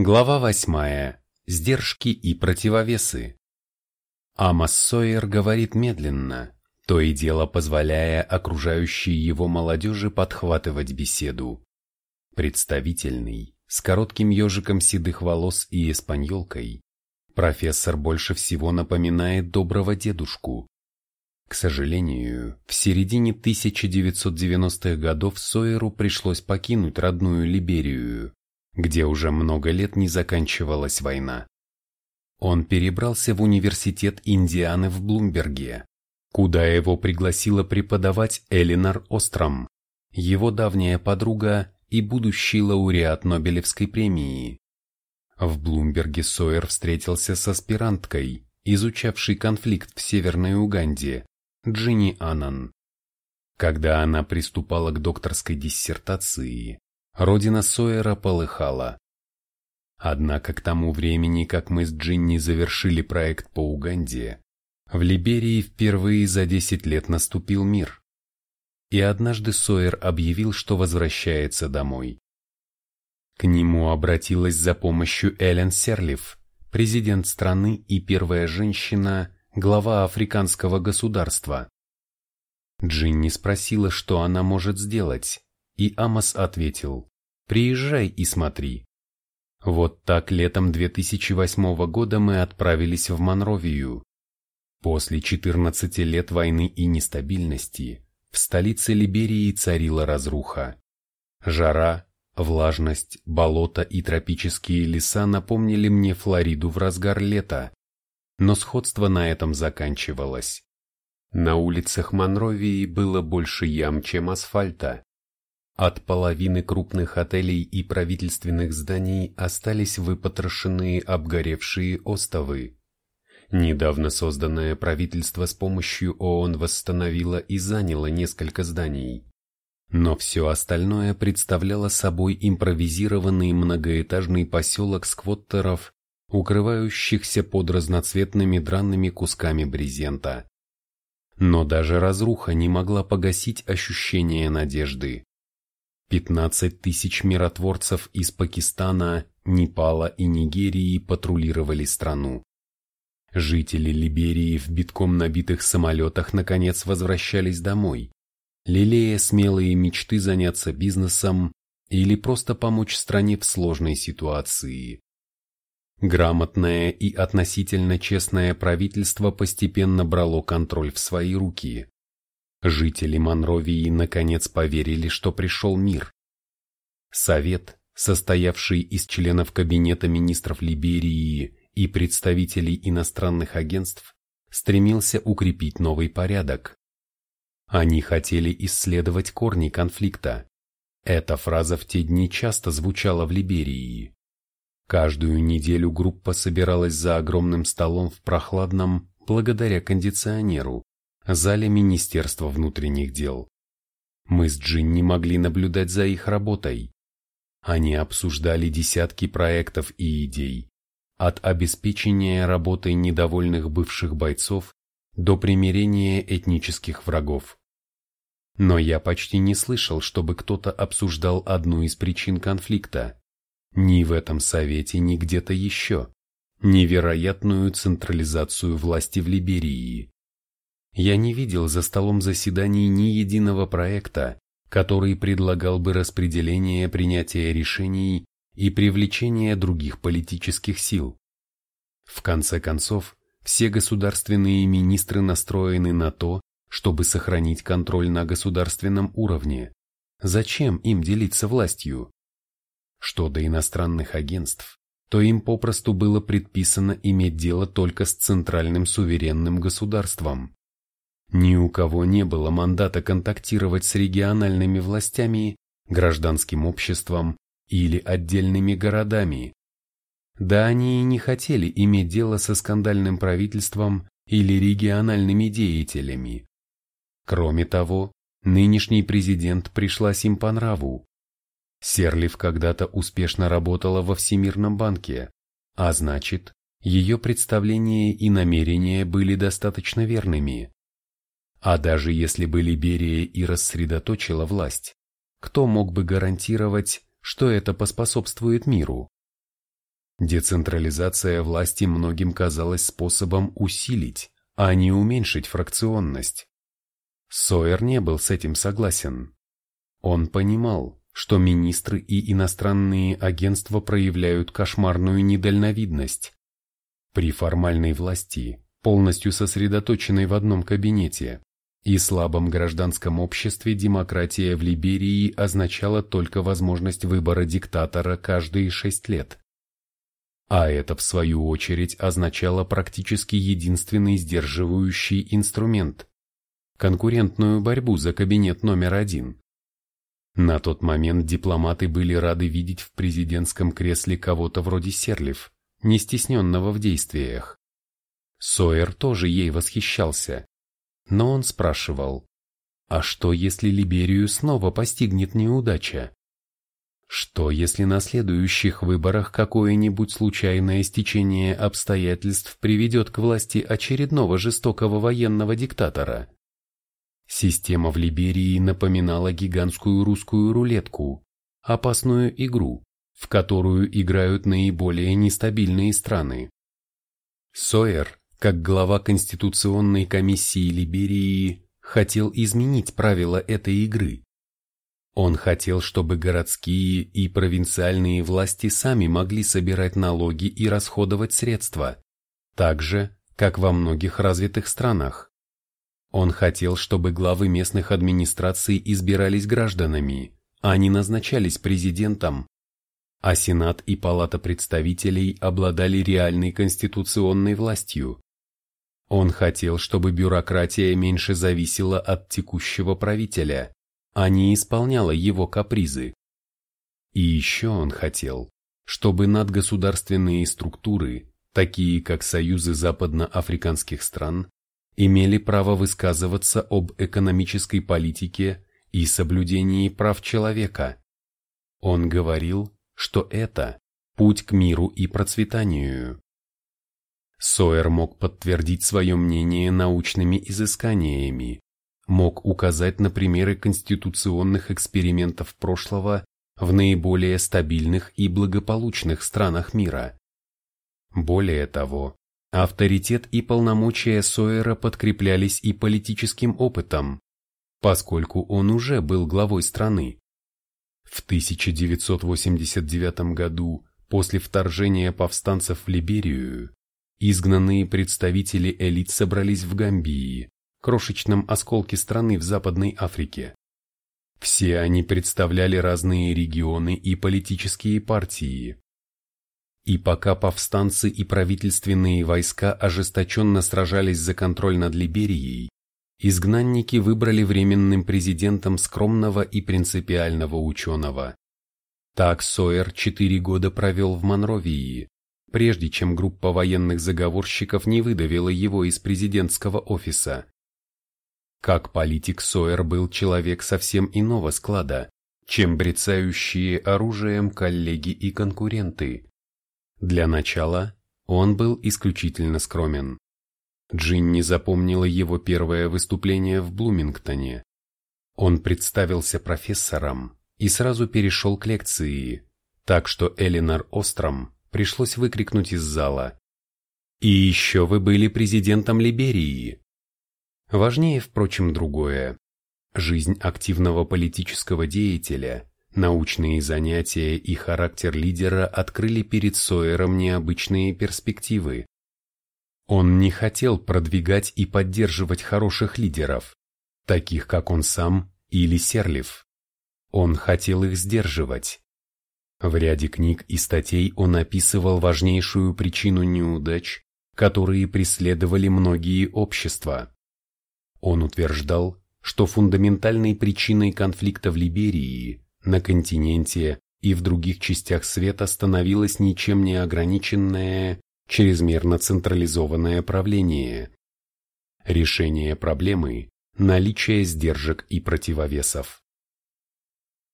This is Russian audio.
Глава восьмая. Сдержки и противовесы. Амос Сойер говорит медленно, то и дело позволяя окружающей его молодежи подхватывать беседу. Представительный, с коротким ежиком седых волос и эспаньолкой, профессор больше всего напоминает доброго дедушку. К сожалению, в середине 1990-х годов Сойеру пришлось покинуть родную Либерию где уже много лет не заканчивалась война. Он перебрался в университет Индианы в Блумберге, куда его пригласила преподавать Элинор Остром, его давняя подруга и будущий лауреат Нобелевской премии. В Блумберге Сойер встретился с аспиранткой, изучавшей конфликт в Северной Уганде, Джинни Аннан. Когда она приступала к докторской диссертации, родина Сойера полыхала. Однако к тому времени, как мы с Джинни завершили проект по Уганде, в Либерии впервые за 10 лет наступил мир. И однажды Сойер объявил, что возвращается домой. К нему обратилась за помощью Эллен Серлиф, президент страны и первая женщина, глава африканского государства. Джинни спросила, что она может сделать, и Амос ответил, приезжай и смотри. Вот так летом 2008 года мы отправились в Монровию. После 14 лет войны и нестабильности в столице Либерии царила разруха. Жара, влажность, болото и тропические леса напомнили мне Флориду в разгар лета, но сходство на этом заканчивалось. На улицах Монровии было больше ям, чем асфальта. От половины крупных отелей и правительственных зданий остались выпотрошенные обгоревшие остовы. Недавно созданное правительство с помощью ООН восстановило и заняло несколько зданий. Но все остальное представляло собой импровизированный многоэтажный поселок сквоттеров, укрывающихся под разноцветными дранными кусками брезента. Но даже разруха не могла погасить ощущение надежды. 15 тысяч миротворцев из Пакистана, Непала и Нигерии патрулировали страну. Жители Либерии в битком набитых самолетах наконец возвращались домой, лелея смелые мечты заняться бизнесом или просто помочь стране в сложной ситуации. Грамотное и относительно честное правительство постепенно брало контроль в свои руки. Жители Монровии наконец поверили, что пришел мир. Совет, состоявший из членов Кабинета министров Либерии и представителей иностранных агентств, стремился укрепить новый порядок. Они хотели исследовать корни конфликта. Эта фраза в те дни часто звучала в Либерии. Каждую неделю группа собиралась за огромным столом в прохладном, благодаря кондиционеру, зале Министерства внутренних дел. Мы с Джинни могли наблюдать за их работой. Они обсуждали десятки проектов и идей, от обеспечения работой недовольных бывших бойцов до примирения этнических врагов. Но я почти не слышал, чтобы кто-то обсуждал одну из причин конфликта. Ни в этом совете, ни где-то еще. Невероятную централизацию власти в Либерии. Я не видел за столом заседаний ни единого проекта, который предлагал бы распределение принятия решений и привлечение других политических сил. В конце концов, все государственные министры настроены на то, чтобы сохранить контроль на государственном уровне. Зачем им делиться властью? Что до иностранных агентств, то им попросту было предписано иметь дело только с центральным суверенным государством. Ни у кого не было мандата контактировать с региональными властями, гражданским обществом или отдельными городами. Да они и не хотели иметь дело со скандальным правительством или региональными деятелями. Кроме того, нынешний президент пришлась им по нраву. Серлив когда-то успешно работала во Всемирном банке, а значит, ее представления и намерения были достаточно верными. А даже если бы Либерия и рассредоточила власть, кто мог бы гарантировать, что это поспособствует миру? Децентрализация власти многим казалась способом усилить, а не уменьшить фракционность. Сойер не был с этим согласен. Он понимал, что министры и иностранные агентства проявляют кошмарную недальновидность. При формальной власти, полностью сосредоточенной в одном кабинете, и слабом гражданском обществе демократия в Либерии означала только возможность выбора диктатора каждые шесть лет. А это, в свою очередь, означало практически единственный сдерживающий инструмент – конкурентную борьбу за кабинет номер один. На тот момент дипломаты были рады видеть в президентском кресле кого-то вроде Серлив, не стесненного в действиях. Сойер тоже ей восхищался. Но он спрашивал, а что если Либерию снова постигнет неудача? Что если на следующих выборах какое-нибудь случайное стечение обстоятельств приведет к власти очередного жестокого военного диктатора? Система в Либерии напоминала гигантскую русскую рулетку, опасную игру, в которую играют наиболее нестабильные страны. Сойер, как глава Конституционной комиссии Либерии, хотел изменить правила этой игры он хотел, чтобы городские и провинциальные власти сами могли собирать налоги и расходовать средства, так же, как во многих развитых странах. Он хотел, чтобы главы местных администраций избирались гражданами, а не назначались президентом, а Сенат и Палата представителей обладали реальной конституционной властью. Он хотел, чтобы бюрократия меньше зависела от текущего правителя, а не исполняла его капризы. И еще он хотел, чтобы надгосударственные структуры, такие как союзы западноафриканских стран, имели право высказываться об экономической политике и соблюдении прав человека. Он говорил, что это путь к миру и процветанию. Сойер мог подтвердить свое мнение научными изысканиями, мог указать на примеры конституционных экспериментов прошлого в наиболее стабильных и благополучных странах мира. Более того, авторитет и полномочия Сойера подкреплялись и политическим опытом, поскольку он уже был главой страны. В 1989 году, после вторжения повстанцев в Либерию, изгнанные представители элит собрались в Гамбии, крошечном осколке страны в Западной Африке. Все они представляли разные регионы и политические партии. И пока повстанцы и правительственные войска ожесточенно сражались за контроль над Либерией, изгнанники выбрали временным президентом скромного и принципиального ученого. Так Сойер четыре года провел в Монровии, прежде чем группа военных заговорщиков не выдавила его из президентского офиса. Как политик Сойер был человек совсем иного склада, чем брецающие оружием коллеги и конкуренты. Для начала он был исключительно скромен. Джинни запомнила его первое выступление в Блумингтоне. Он представился профессором и сразу перешел к лекции, так что Элинор Остром пришлось выкрикнуть из зала. «И еще вы были президентом Либерии!» Важнее, впрочем, другое. Жизнь активного политического деятеля, научные занятия и характер лидера открыли перед Сойером необычные перспективы. Он не хотел продвигать и поддерживать хороших лидеров, таких как он сам или Серлив. Он хотел их сдерживать. В ряде книг и статей он описывал важнейшую причину неудач, которые преследовали многие общества. Он утверждал, что фундаментальной причиной конфликта в Либерии, на континенте и в других частях света становилось ничем не ограниченное, чрезмерно централизованное правление. Решение проблемы – наличие сдержек и противовесов.